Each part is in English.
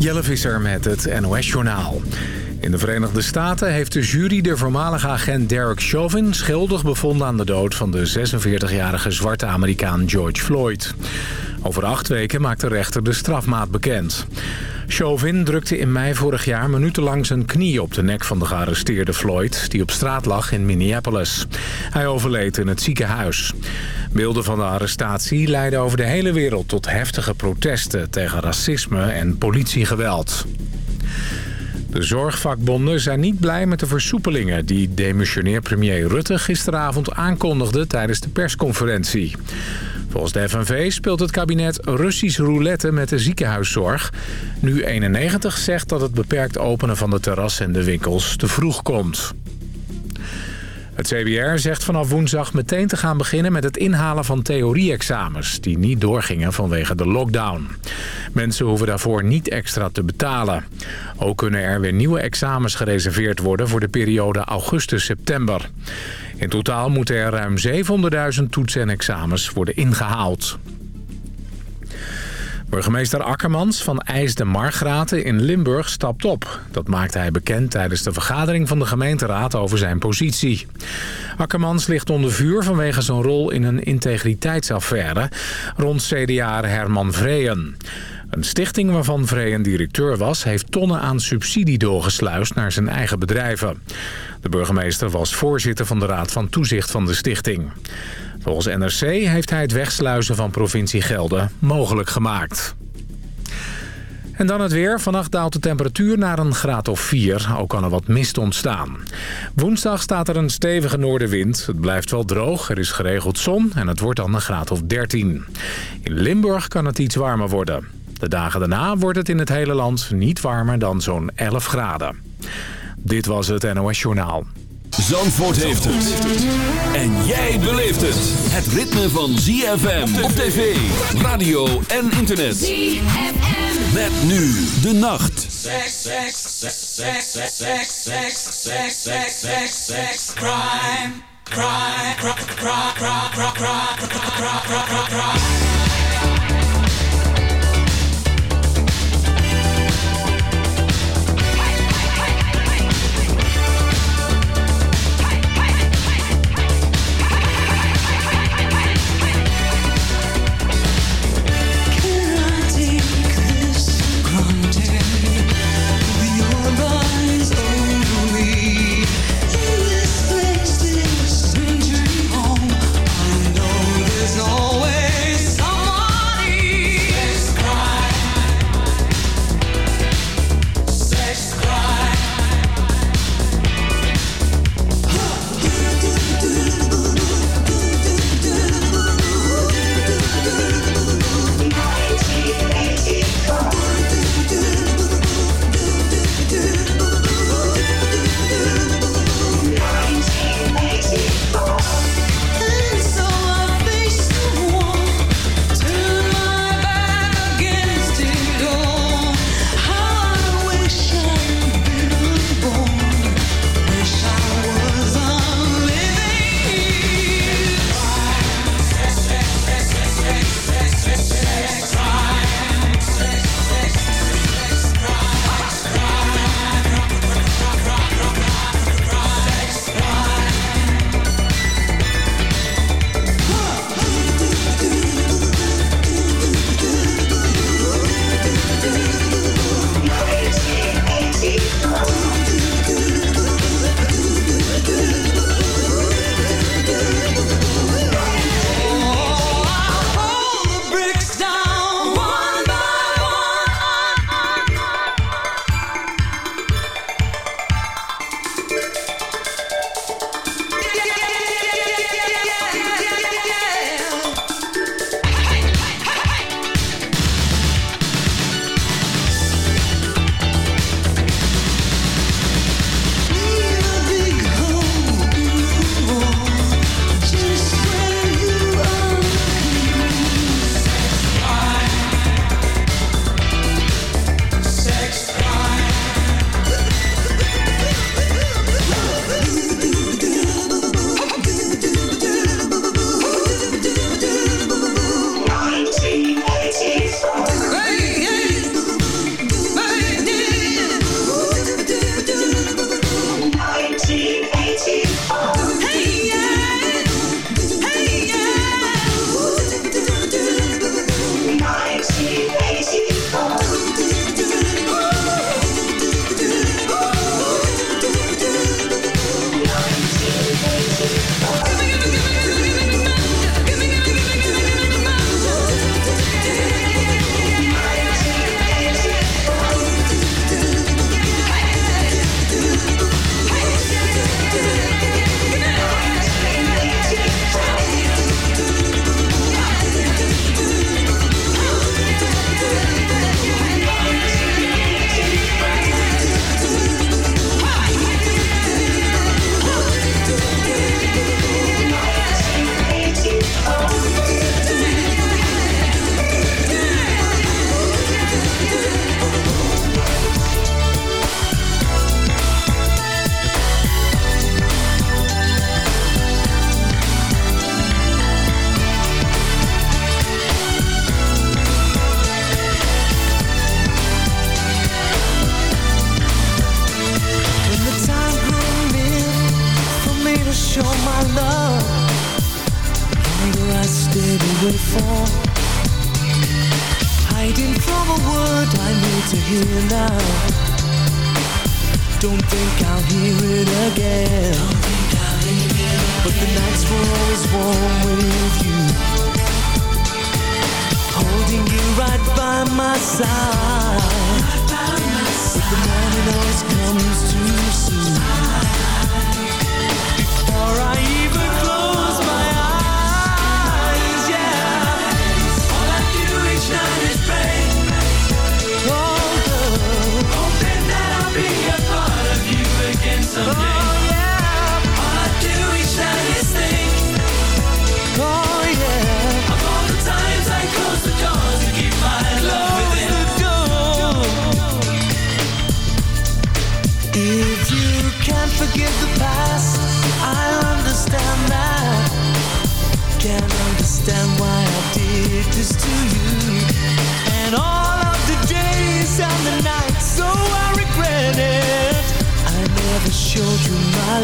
Jelle Visser met het NOS-journaal. In de Verenigde Staten heeft de jury de voormalige agent Derek Chauvin... schuldig bevonden aan de dood van de 46-jarige zwarte Amerikaan George Floyd. Over acht weken maakt de rechter de strafmaat bekend. Chauvin drukte in mei vorig jaar minutenlang zijn knie op de nek van de gearresteerde Floyd... die op straat lag in Minneapolis. Hij overleed in het ziekenhuis. Beelden van de arrestatie leidden over de hele wereld tot heftige protesten... tegen racisme en politiegeweld. De zorgvakbonden zijn niet blij met de versoepelingen... die demissionair premier Rutte gisteravond aankondigde tijdens de persconferentie. Volgens de FNV speelt het kabinet Russisch roulette met de ziekenhuiszorg. Nu 91 zegt dat het beperkt openen van de terrassen en de winkels te vroeg komt. Het CBR zegt vanaf woensdag meteen te gaan beginnen met het inhalen van theorie-examens... die niet doorgingen vanwege de lockdown. Mensen hoeven daarvoor niet extra te betalen. Ook kunnen er weer nieuwe examens gereserveerd worden voor de periode augustus-september. In totaal moeten er ruim 700.000 toetsen en examens worden ingehaald. Burgemeester Akkermans van IJs de Margraten in Limburg stapt op. Dat maakte hij bekend tijdens de vergadering van de gemeenteraad over zijn positie. Akkermans ligt onder vuur vanwege zijn rol in een integriteitsaffaire rond CDA Herman Vreyen. Een stichting waarvan Vreyen directeur was... heeft tonnen aan subsidie doorgesluist naar zijn eigen bedrijven. De burgemeester was voorzitter van de Raad van Toezicht van de stichting. Volgens NRC heeft hij het wegsluizen van provincie Gelder mogelijk gemaakt. En dan het weer. Vannacht daalt de temperatuur naar een graad of 4. Ook kan er wat mist ontstaan. Woensdag staat er een stevige noordenwind. Het blijft wel droog, er is geregeld zon en het wordt dan een graad of 13. In Limburg kan het iets warmer worden. De dagen daarna wordt het in het hele land niet warmer dan zo'n 11 graden. Dit was het NOS Journaal. Zandvoort heeft het. En jij beleeft het. Het ritme van ZFM op tv, radio en internet. ZFM. Met nu de nacht. Sex, sex, sex, sex, sex, sex, sex, sex, sex, sex, sex, crime. Crime, crime, crime, crime, crime, crime, crime, crime, crime. always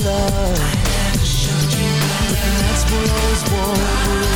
love. I never showed you my love. And that's what I was born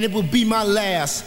And it will be my last.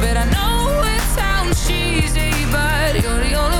bit, I know it sounds cheesy But you're the only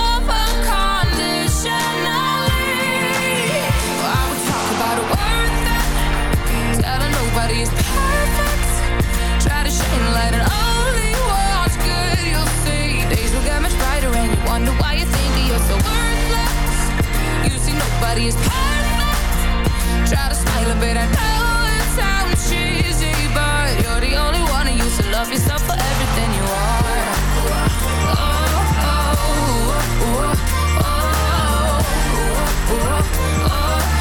perfect Try to shine a light on only what's good You'll see Days will get much brighter and you wonder why you think you're so worthless You see nobody is perfect Try to smile a bit, I know it sounds cheesy But you're the only one who used to love yourself for everything you are Oh, oh, oh, oh, oh, oh, oh,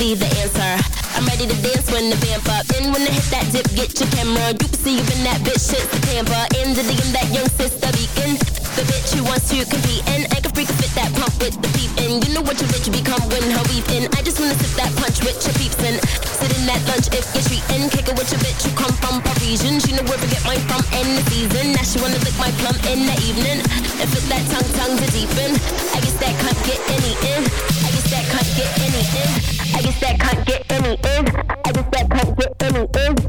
be the answer. I'm ready to dance when the vamp up. And when I hit that dip, get your camera. You can see you that bitch shit, the Tampa. In the DM, that young sister beacon. The bitch who wants to compete and I can freak fit that pump with the peep in. You know what your bitch become when her in. I just wanna sip that punch with your peeps in. Sit in that lunch if you're treating. Kick it with your bitch who come from Parisian. She know where to get mine from in the season. Now she wanna lick my plum in the evening. And fit that tongue tongue to deepen. I guess that can't get any in. I guess that can't get any in. I guess that can't get any in. I guess that can't get any in.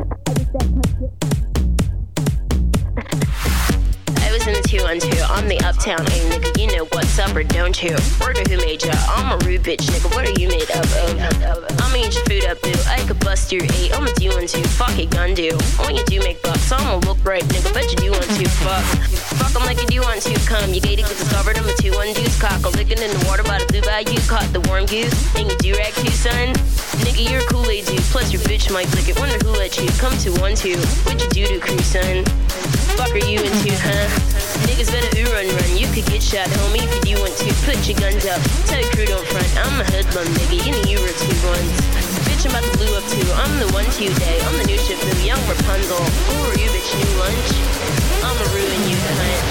I'm the uptown aim, nigga. You know what's up or don't you? Word who made ya? I'm a rude bitch, nigga. What are you made of? I'ma eat your food up, boo. I could bust your eight. I'm a do one two. Fuck it, gun do. When you do make bucks, I'ma look right, nigga. Bet you do want to. Fuck. Fuck 'em like you do want to. Come, you gated, get discovered. I'm a two one deuce. Cock a licking in the water by the blue bayou. Caught the warm goose. And you do rag too, son. Nigga, you're a Kool-Aid dude. Plus your bitch might lick it. Wonder who let you come to one two. What you do to crew, son? Fuck are you into, huh? Niggas better ooh run run. You could get shot, homie, if you want to. Put your guns up. Tell your crew don't front. I'm a hoodlum, nigga. You know you were two ones. Bitch, I'm about to blue up too. I'm the one to you day. I'm the new ship new young Rapunzel. Who are you, bitch? New lunch? I'ma ruin you, cunt.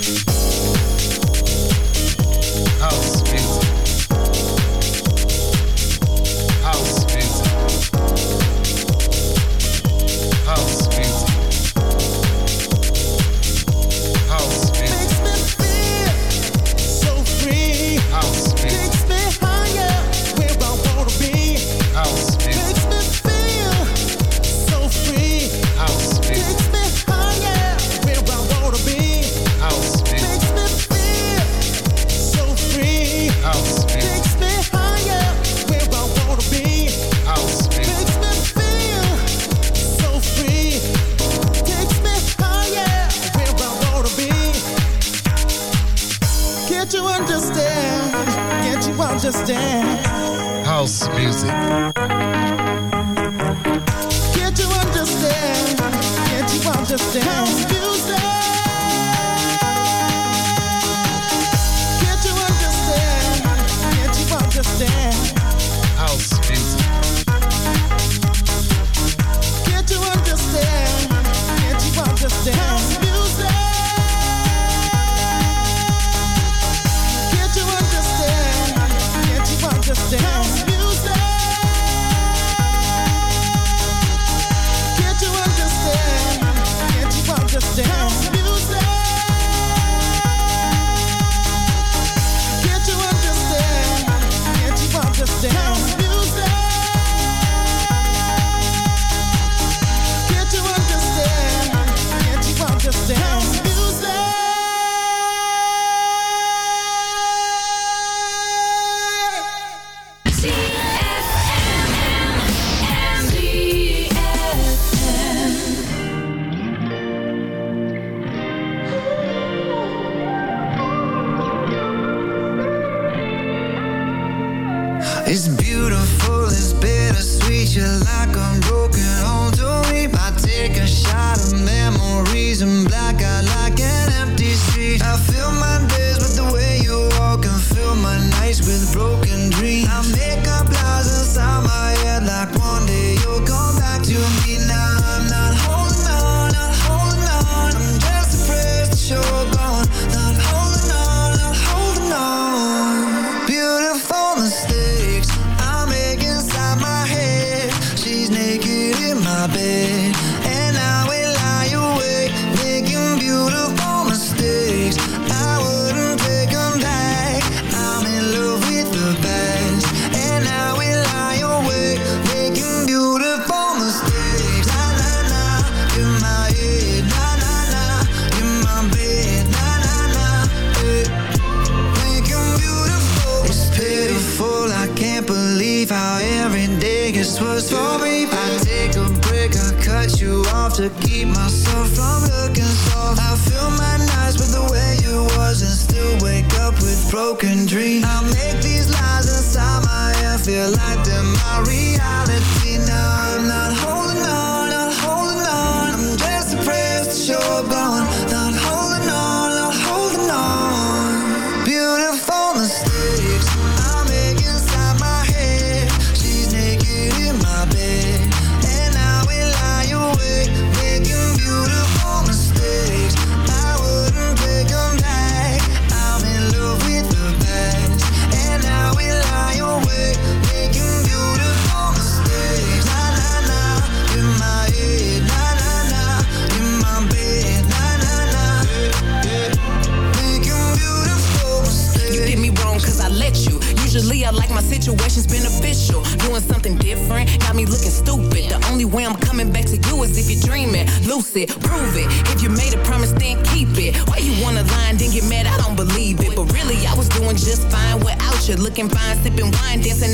Yeah.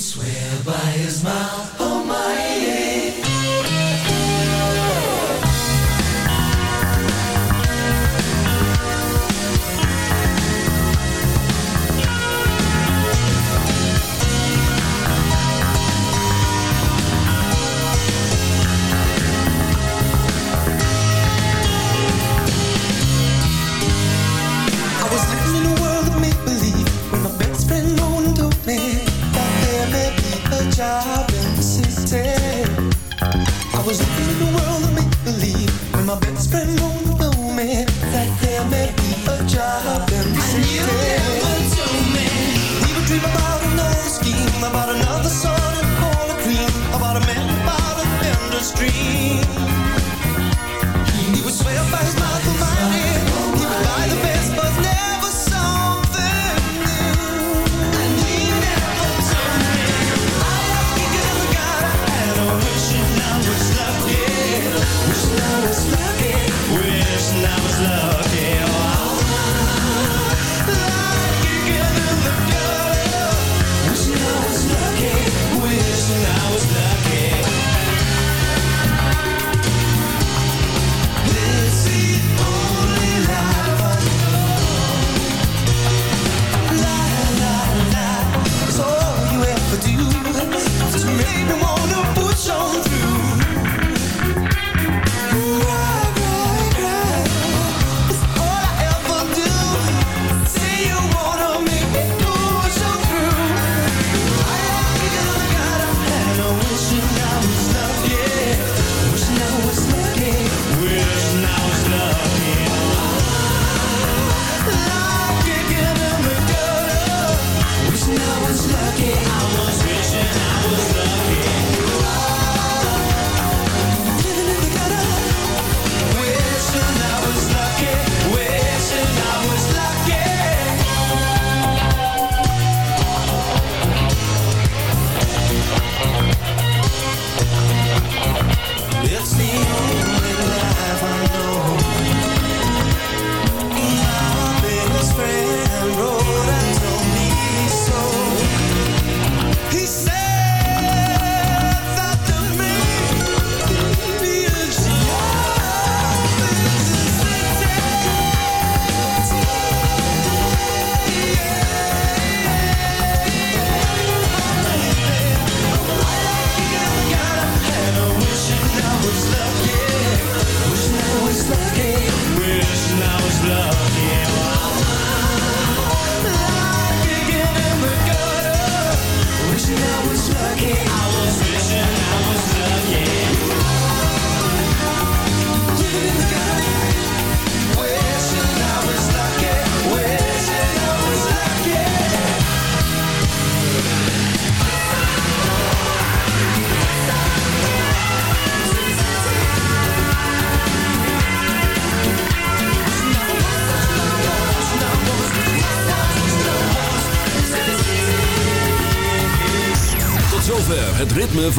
Swear by his mouth,